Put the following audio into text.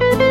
Bye.